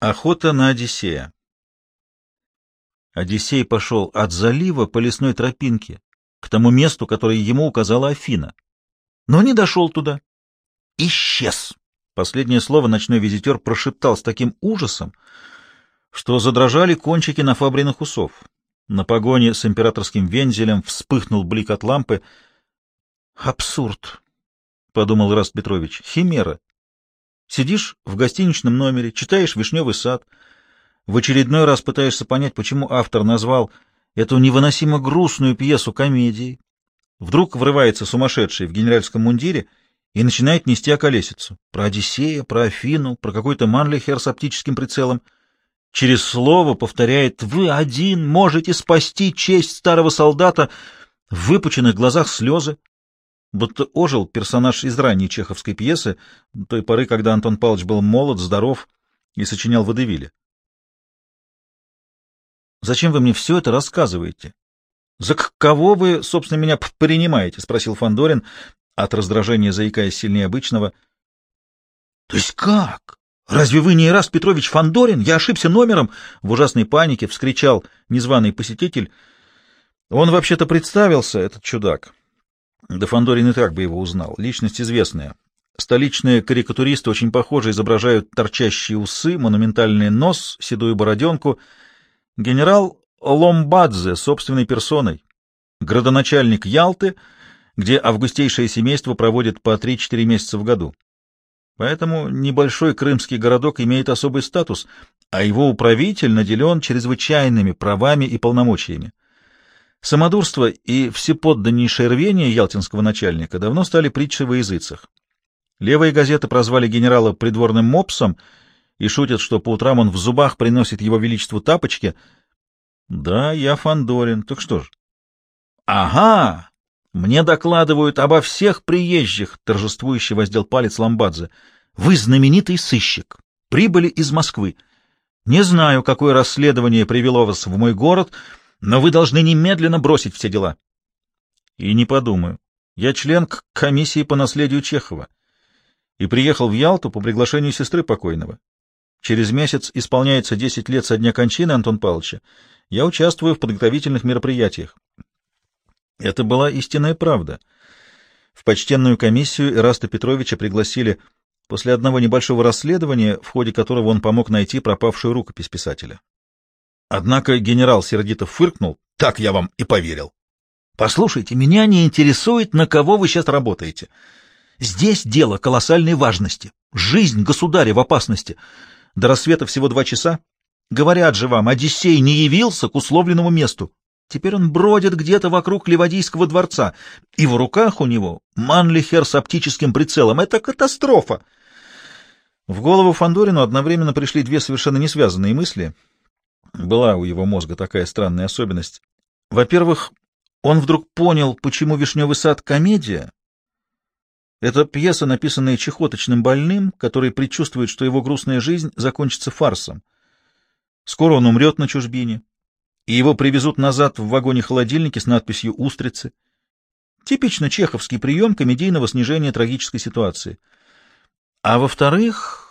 Охота на Одиссея Одиссей пошел от залива по лесной тропинке к тому месту, которое ему указала Афина. Но не дошел туда. Исчез. Последнее слово ночной визитер прошептал с таким ужасом, что задрожали кончики на фабриных усов. На погоне с императорским вензелем вспыхнул блик от лампы. «Абсурд», — подумал Раст Петрович, — «химера. Сидишь в гостиничном номере, читаешь «Вишневый сад», в очередной раз пытаешься понять, почему автор назвал эту невыносимо грустную пьесу комедией. Вдруг врывается сумасшедший в генеральском мундире и начинает нести околесицу. Про Одиссея, про Афину, про какой-то Манлихер с оптическим прицелом. Через слово повторяет «Вы один можете спасти честь старого солдата», в выпученных глазах слезы будто ожил персонаж из ранней чеховской пьесы, той поры, когда Антон Павлович был молод, здоров и сочинял водевили. «Зачем вы мне все это рассказываете? За кого вы, собственно, меня принимаете?» — спросил Фандорин, от раздражения заикаясь сильнее обычного. «То есть как? Разве вы не раз Петрович Фандорин? Я ошибся номером!» — в ужасной панике вскричал незваный посетитель. Он вообще-то представился, этот чудак. Да Фандорин и так бы его узнал. Личность известная. Столичные карикатуристы очень похоже изображают торчащие усы, монументальный нос, седую бороденку. Генерал Ломбадзе собственной персоной. Градоначальник Ялты, где августейшее семейство проводит по 3-4 месяца в году. Поэтому небольшой крымский городок имеет особый статус, а его управитель наделен чрезвычайными правами и полномочиями. Самодурство и всеподданнейшее рвение ялтинского начальника давно стали притчей во языцах. Левые газеты прозвали генерала придворным мопсом и шутят, что по утрам он в зубах приносит его величеству тапочки. Да, я Фандорин. Так что ж? Ага! Мне докладывают обо всех приезжих, торжествующе воздел палец Ламбадзе. Вы знаменитый сыщик. Прибыли из Москвы. Не знаю, какое расследование привело вас в мой город, — но вы должны немедленно бросить все дела. И не подумаю. Я член комиссии по наследию Чехова и приехал в Ялту по приглашению сестры покойного. Через месяц исполняется 10 лет со дня кончины Антон Павловича. Я участвую в подготовительных мероприятиях. Это была истинная правда. В почтенную комиссию Ираста Петровича пригласили после одного небольшого расследования, в ходе которого он помог найти пропавшую рукопись писателя. Однако генерал сердито фыркнул. Так я вам и поверил. Послушайте, меня не интересует, на кого вы сейчас работаете. Здесь дело колоссальной важности. Жизнь государя в опасности. До рассвета всего два часа. Говорят же вам, Одиссей не явился к условленному месту. Теперь он бродит где-то вокруг Ливадийского дворца, и в руках у него Манлихер с оптическим прицелом. Это катастрофа! В голову Фандорину одновременно пришли две совершенно несвязанные мысли — была у его мозга такая странная особенность. Во-первых, он вдруг понял, почему «Вишневый сад» — комедия. Это пьеса, написанная чехоточным больным, который предчувствует, что его грустная жизнь закончится фарсом. Скоро он умрет на чужбине, и его привезут назад в вагоне-холодильнике с надписью «Устрицы». Типично чеховский прием комедийного снижения трагической ситуации. А во-вторых,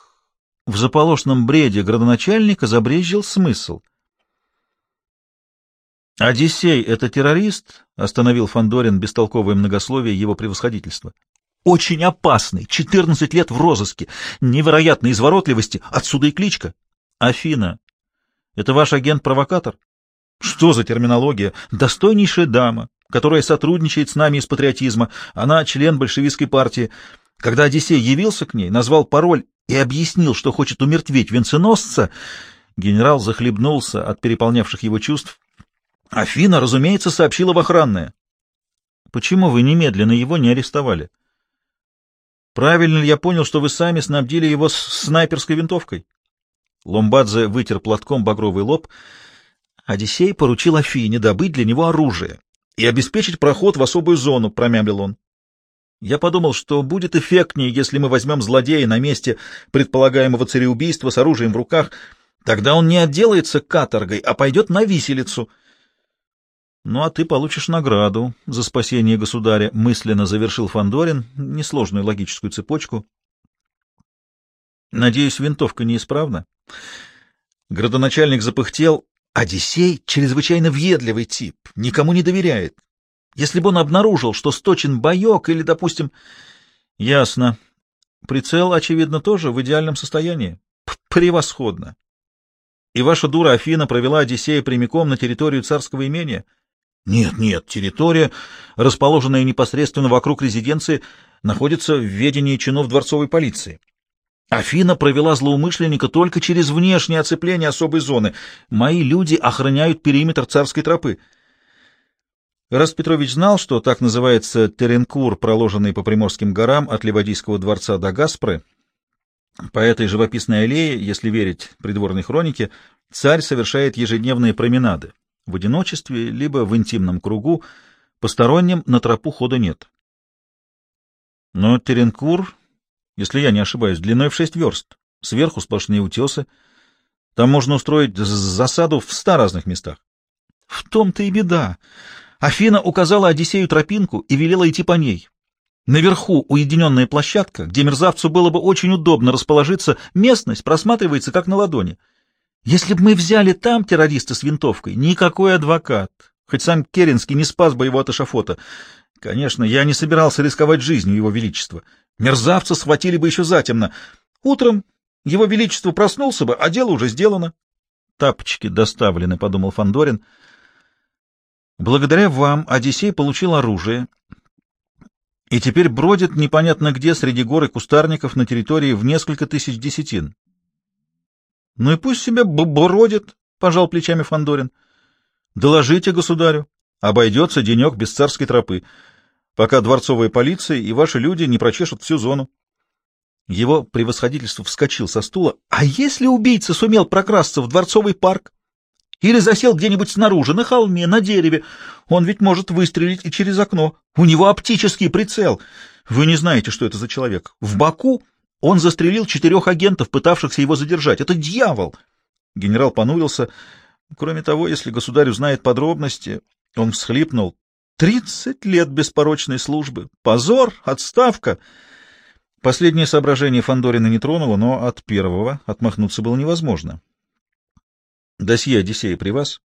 в заполошном бреде градоначальника забрезжил смысл. «Одиссей — это террорист?» — остановил Фандорин бестолковое многословие его превосходительства. «Очень опасный, четырнадцать лет в розыске, невероятной изворотливости, отсюда и кличка. Афина, это ваш агент-провокатор?» «Что за терминология? Достойнейшая дама, которая сотрудничает с нами из патриотизма. Она член большевистской партии. Когда Одиссей явился к ней, назвал пароль и объяснил, что хочет умертвить венценосца, генерал захлебнулся от переполнявших его чувств. Афина, разумеется, сообщила в охранное. Почему вы немедленно его не арестовали? Правильно ли я понял, что вы сами снабдили его снайперской винтовкой? Ломбадзе вытер платком багровый лоб. Одиссей поручил Афине добыть для него оружие и обеспечить проход в особую зону, промямлил он. Я подумал, что будет эффектнее, если мы возьмем злодея на месте предполагаемого цареубийства с оружием в руках. Тогда он не отделается каторгой, а пойдет на виселицу. Ну, а ты получишь награду за спасение государя, — мысленно завершил Фандорин несложную логическую цепочку. Надеюсь, винтовка неисправна? Градоначальник запыхтел. Одиссей — чрезвычайно въедливый тип, никому не доверяет. Если бы он обнаружил, что сточен боек или, допустим... Ясно. Прицел, очевидно, тоже в идеальном состоянии. Превосходно. И ваша дура Афина провела Одиссея прямиком на территорию царского имения? Нет, нет, территория, расположенная непосредственно вокруг резиденции, находится в ведении чинов дворцовой полиции. Афина провела злоумышленника только через внешнее оцепление особой зоны. Мои люди охраняют периметр царской тропы. Раз Петрович знал, что так называется Теренкур, проложенный по Приморским горам от Ливадийского дворца до Гаспры, по этой живописной аллее, если верить придворной хронике, царь совершает ежедневные променады в одиночестве либо в интимном кругу, посторонним на тропу хода нет. Но Теренкур если я не ошибаюсь, длиной в шесть верст. Сверху сплошные утесы. Там можно устроить засаду в ста разных местах. В том-то и беда. Афина указала Одиссею тропинку и велела идти по ней. Наверху уединенная площадка, где мерзавцу было бы очень удобно расположиться, местность просматривается как на ладони. Если бы мы взяли там террориста с винтовкой, никакой адвокат, хоть сам Керенский не спас бы его от эшафота. Конечно, я не собирался рисковать жизнью его величества. Мерзавца схватили бы еще затемно. Утром его величество проснулся бы, а дело уже сделано. Тапочки доставлены, — подумал Фандорин. Благодаря вам Одиссей получил оружие и теперь бродит непонятно где среди гор и кустарников на территории в несколько тысяч десятин. — Ну и пусть себя бродит, — пожал плечами Фандорин. Доложите государю. Обойдется денек без царской тропы пока дворцовая полиция и ваши люди не прочешут всю зону. Его превосходительство вскочил со стула. А если убийца сумел прокрасться в дворцовый парк? Или засел где-нибудь снаружи, на холме, на дереве? Он ведь может выстрелить и через окно. У него оптический прицел. Вы не знаете, что это за человек. В Баку он застрелил четырех агентов, пытавшихся его задержать. Это дьявол! Генерал понурился. Кроме того, если государь узнает подробности, он всхлипнул. Тридцать лет беспорочной службы. Позор, отставка. Последнее соображение Фандорина не тронуло, но от первого отмахнуться было невозможно. Досье Одиссея при вас?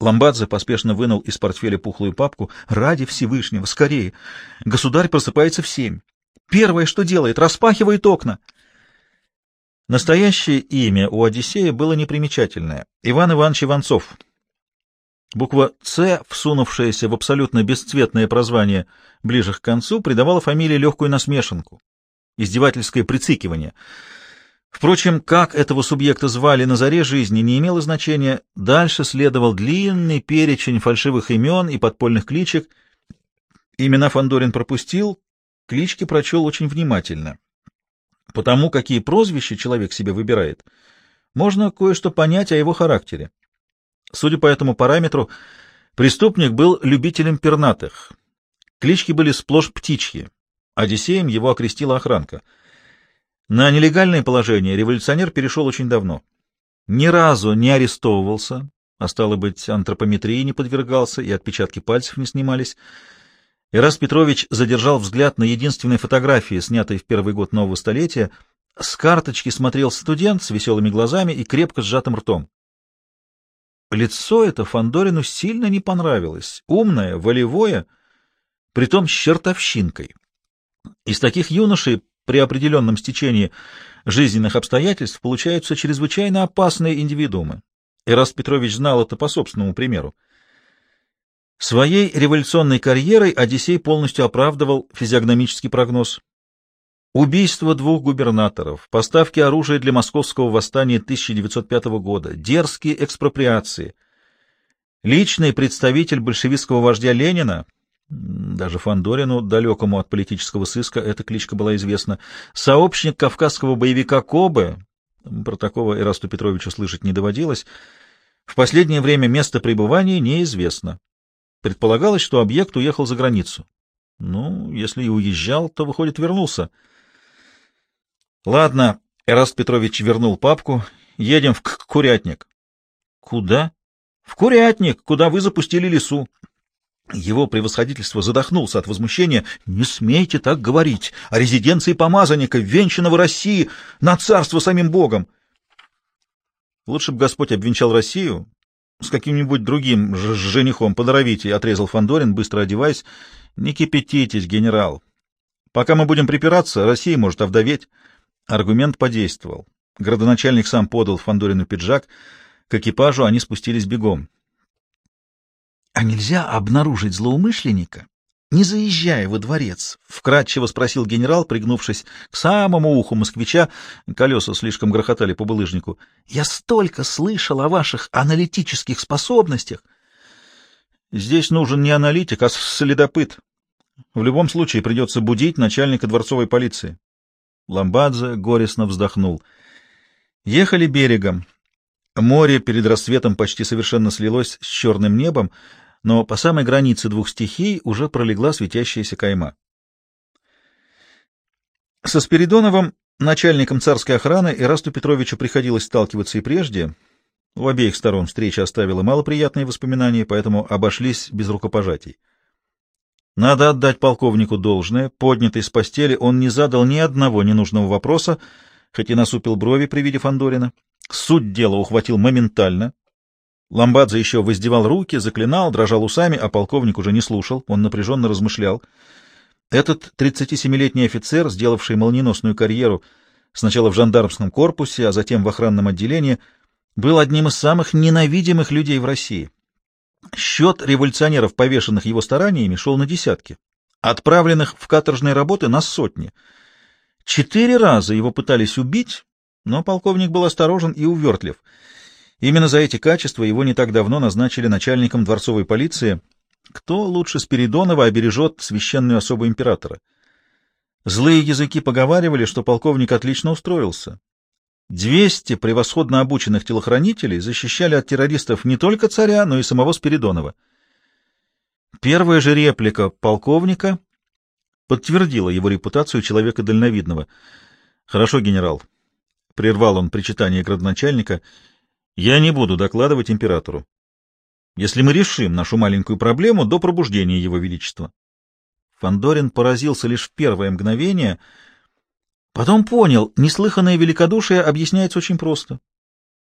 Ламбадзе поспешно вынул из портфеля пухлую папку. Ради Всевышнего, скорее. Государь просыпается в семь. Первое, что делает, распахивает окна. Настоящее имя у Одиссея было непримечательное. Иван Иванович Иванцов. Буква «Ц», всунувшаяся в абсолютно бесцветное прозвание ближе к концу, придавала фамилии легкую насмешенку, издевательское прицикивание. Впрочем, как этого субъекта звали на заре жизни, не имело значения. Дальше следовал длинный перечень фальшивых имен и подпольных кличек. Имена Фандорин пропустил, клички прочел очень внимательно. Потому какие прозвища человек себе выбирает, можно кое-что понять о его характере. Судя по этому параметру, преступник был любителем пернатых. Клички были сплошь птичьи. Одиссеем его окрестила охранка. На нелегальное положение революционер перешел очень давно. Ни разу не арестовывался, а стало быть, антропометрии не подвергался и отпечатки пальцев не снимались. Ирас Петрович задержал взгляд на единственной фотографии, снятой в первый год нового столетия. С карточки смотрел студент с веселыми глазами и крепко сжатым ртом. Лицо это Фандорину сильно не понравилось. Умное, волевое, притом с чертовщинкой. Из таких юношей при определенном стечении жизненных обстоятельств получаются чрезвычайно опасные индивидуумы. Эраст Петрович знал это по собственному примеру. Своей революционной карьерой Одиссей полностью оправдывал физиогномический прогноз. Убийство двух губернаторов, поставки оружия для московского восстания 1905 года, дерзкие экспроприации. Личный представитель большевистского вождя Ленина, даже Фандорину, далекому от политического сыска, эта кличка была известна, сообщник кавказского боевика Кобе, про такого Ирасту Петровичу слышать не доводилось, в последнее время место пребывания неизвестно. Предполагалось, что объект уехал за границу. Ну, если и уезжал, то, выходит, вернулся. Ладно, Эраст Петрович вернул папку. Едем в Курятник. Куда? В Курятник, куда вы запустили лесу. Его превосходительство задохнулся от возмущения. «Не смейте так говорить о резиденции помазанника, венчанного России, на царство самим Богом!» Лучше бы Господь обвенчал Россию с каким-нибудь другим женихом подоровите, — отрезал Фандорин, быстро одеваясь. — Не кипятитесь, генерал. Пока мы будем припираться, Россия может овдоветь. Аргумент подействовал. Градоначальник сам подал Фандорину пиджак. К экипажу они спустились бегом. — А нельзя обнаружить злоумышленника, не заезжая во дворец? — вкратчиво спросил генерал, пригнувшись к самому уху москвича. Колеса слишком грохотали по булыжнику. — Я столько слышал о ваших аналитических способностях. — Здесь нужен не аналитик, а следопыт. В любом случае придется будить начальника дворцовой полиции. Ламбадзе горестно вздохнул. Ехали берегом. Море перед рассветом почти совершенно слилось с черным небом, но по самой границе двух стихий уже пролегла светящаяся кайма. Со Спиридоновым, начальником царской охраны, Ирасту Петровичу приходилось сталкиваться и прежде. У обеих сторон встреча оставила малоприятные воспоминания, поэтому обошлись без рукопожатий. Надо отдать полковнику должное. Поднятый с постели, он не задал ни одного ненужного вопроса, хоть и насупил брови при виде Фандорина. Суть дела ухватил моментально. Ламбадзе еще воздевал руки, заклинал, дрожал усами, а полковник уже не слушал, он напряженно размышлял. Этот 37-летний офицер, сделавший молниеносную карьеру сначала в жандармском корпусе, а затем в охранном отделении, был одним из самых ненавидимых людей в России. Счет революционеров, повешенных его стараниями, шел на десятки, отправленных в каторжные работы на сотни. Четыре раза его пытались убить, но полковник был осторожен и увертлив — Именно за эти качества его не так давно назначили начальником дворцовой полиции. Кто лучше Спиридонова обережет священную особу императора? Злые языки поговаривали, что полковник отлично устроился. Двести превосходно обученных телохранителей защищали от террористов не только царя, но и самого Спиридонова. Первая же реплика полковника подтвердила его репутацию человека дальновидного. «Хорошо, генерал», — прервал он причитание градоначальника, — я не буду докладывать императору, если мы решим нашу маленькую проблему до пробуждения его величества. Фандорин поразился лишь в первое мгновение, потом понял, неслыханное великодушие объясняется очень просто.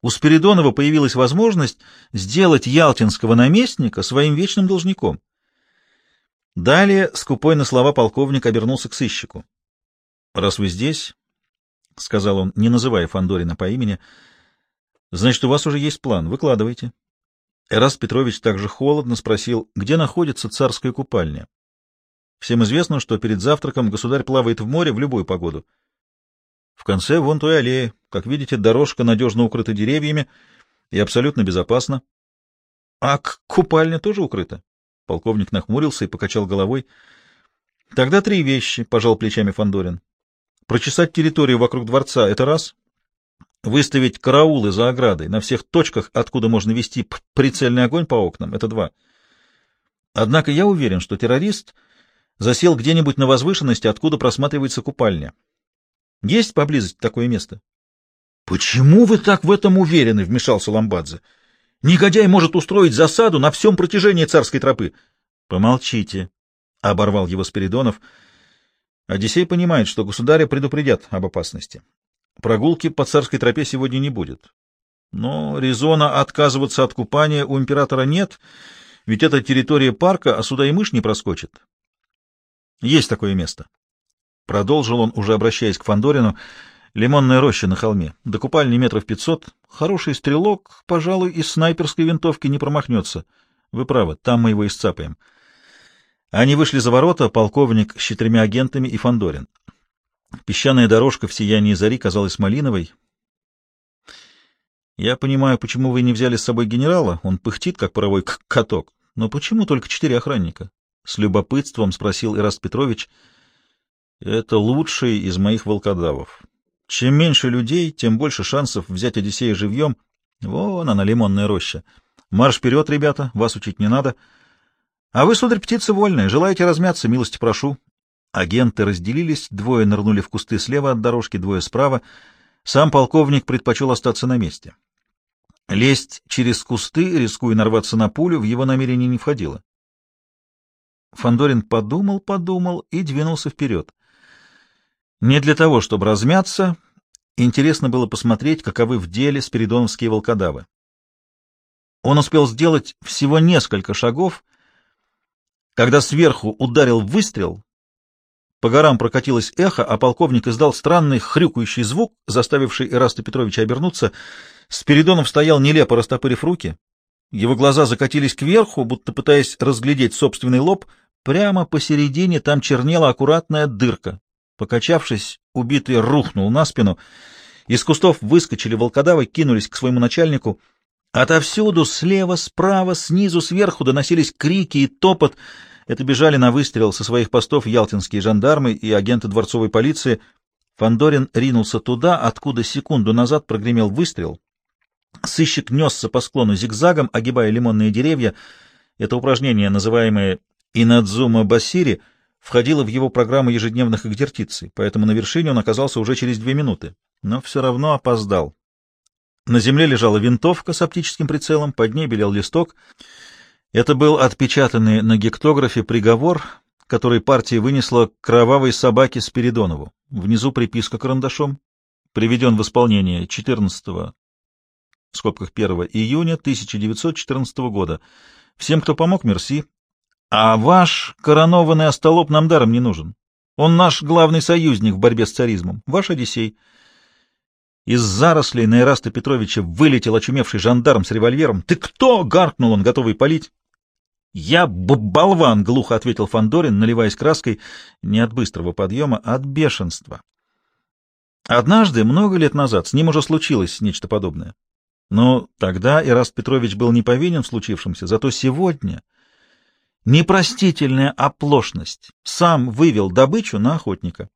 У Спиридонова появилась возможность сделать ялтинского наместника своим вечным должником. Далее, скупой на слова полковник обернулся к сыщику. — Раз вы здесь, — сказал он, не называя Фандорина по имени, — Значит, у вас уже есть план. Выкладывайте. Эраст Петрович также холодно спросил, где находится царская купальня. Всем известно, что перед завтраком государь плавает в море в любую погоду. В конце вон той аллеи. Как видите, дорожка надежно укрыта деревьями и абсолютно безопасна. А купальня тоже укрыта? Полковник нахмурился и покачал головой. Тогда три вещи, — пожал плечами Фандорин. Прочесать территорию вокруг дворца — это раз выставить караулы за оградой на всех точках, откуда можно вести прицельный огонь по окнам, это два. Однако я уверен, что террорист засел где-нибудь на возвышенности, откуда просматривается купальня. Есть поблизости такое место? — Почему вы так в этом уверены? — вмешался Ламбадзе. — Негодяй может устроить засаду на всем протяжении царской тропы. — Помолчите, — оборвал его Спиридонов. Одиссей понимает, что государя предупредят об опасности. Прогулки по царской тропе сегодня не будет. Но резона отказываться от купания у императора нет, ведь это территория парка, а сюда и мышь не проскочит. Есть такое место. Продолжил он, уже обращаясь к Фандорину. Лимонная роща на холме. До купальни метров пятьсот. Хороший стрелок, пожалуй, из снайперской винтовки не промахнется. Вы правы, там мы его исцапаем. Они вышли за ворота, полковник с четырьмя агентами и Фандорин. Песчаная дорожка в сиянии зари казалась малиновой. Я понимаю, почему вы не взяли с собой генерала. Он пыхтит, как паровой каток. Но почему только четыре охранника? С любопытством спросил Ираст Петрович. Это лучший из моих волкодавов. Чем меньше людей, тем больше шансов взять Одиссея живьем. Вон она, лимонная роща. Марш вперед, ребята, вас учить не надо. А вы, сударь, птица вольная, желаете размяться, милости прошу. Агенты разделились, двое нырнули в кусты слева от дорожки, двое справа. Сам полковник предпочел остаться на месте. Лезть через кусты, рискуя нарваться на пулю, в его намерение не входило. Фандорин подумал, подумал и двинулся вперед. Не для того, чтобы размяться, Интересно было посмотреть, каковы в деле спиридоновские волкодавы. Он успел сделать всего несколько шагов, когда сверху ударил выстрел, по горам прокатилось эхо, а полковник издал странный хрюкающий звук, заставивший Ираста Петровича обернуться. Спиридонов стоял, нелепо растопырив руки. Его глаза закатились кверху, будто пытаясь разглядеть собственный лоб. Прямо посередине там чернела аккуратная дырка. Покачавшись, убитый рухнул на спину. Из кустов выскочили волкодавы, кинулись к своему начальнику. Отовсюду, слева, справа, снизу, сверху доносились крики и топот. Это бежали на выстрел со своих постов ялтинские жандармы и агенты дворцовой полиции. Фандорин ринулся туда, откуда секунду назад прогремел выстрел. Сыщик несся по склону зигзагом, огибая лимонные деревья. Это упражнение, называемое «Инадзума Басири», входило в его программу ежедневных экзертиций, поэтому на вершине он оказался уже через две минуты, но все равно опоздал. На земле лежала винтовка с оптическим прицелом, под ней белел листок. Это был отпечатанный на гектографе приговор, который партия вынесла кровавой собаке Спиридонову. Внизу приписка карандашом. Приведен в исполнение 14 в скобках 1 июня 1914 года. Всем, кто помог, мерси. А ваш коронованный остолоп нам даром не нужен. Он наш главный союзник в борьбе с царизмом. Ваш Одиссей. Из зарослей на Ираста Петровича вылетел очумевший жандарм с револьвером. «Ты кто?» — гаркнул он, готовый палить. «Я болван!» — глухо ответил Фандорин, наливаясь краской не от быстрого подъема, а от бешенства. Однажды, много лет назад, с ним уже случилось нечто подобное. Но тогда Ираст Петрович был не повинен в случившемся, зато сегодня непростительная оплошность сам вывел добычу на охотника.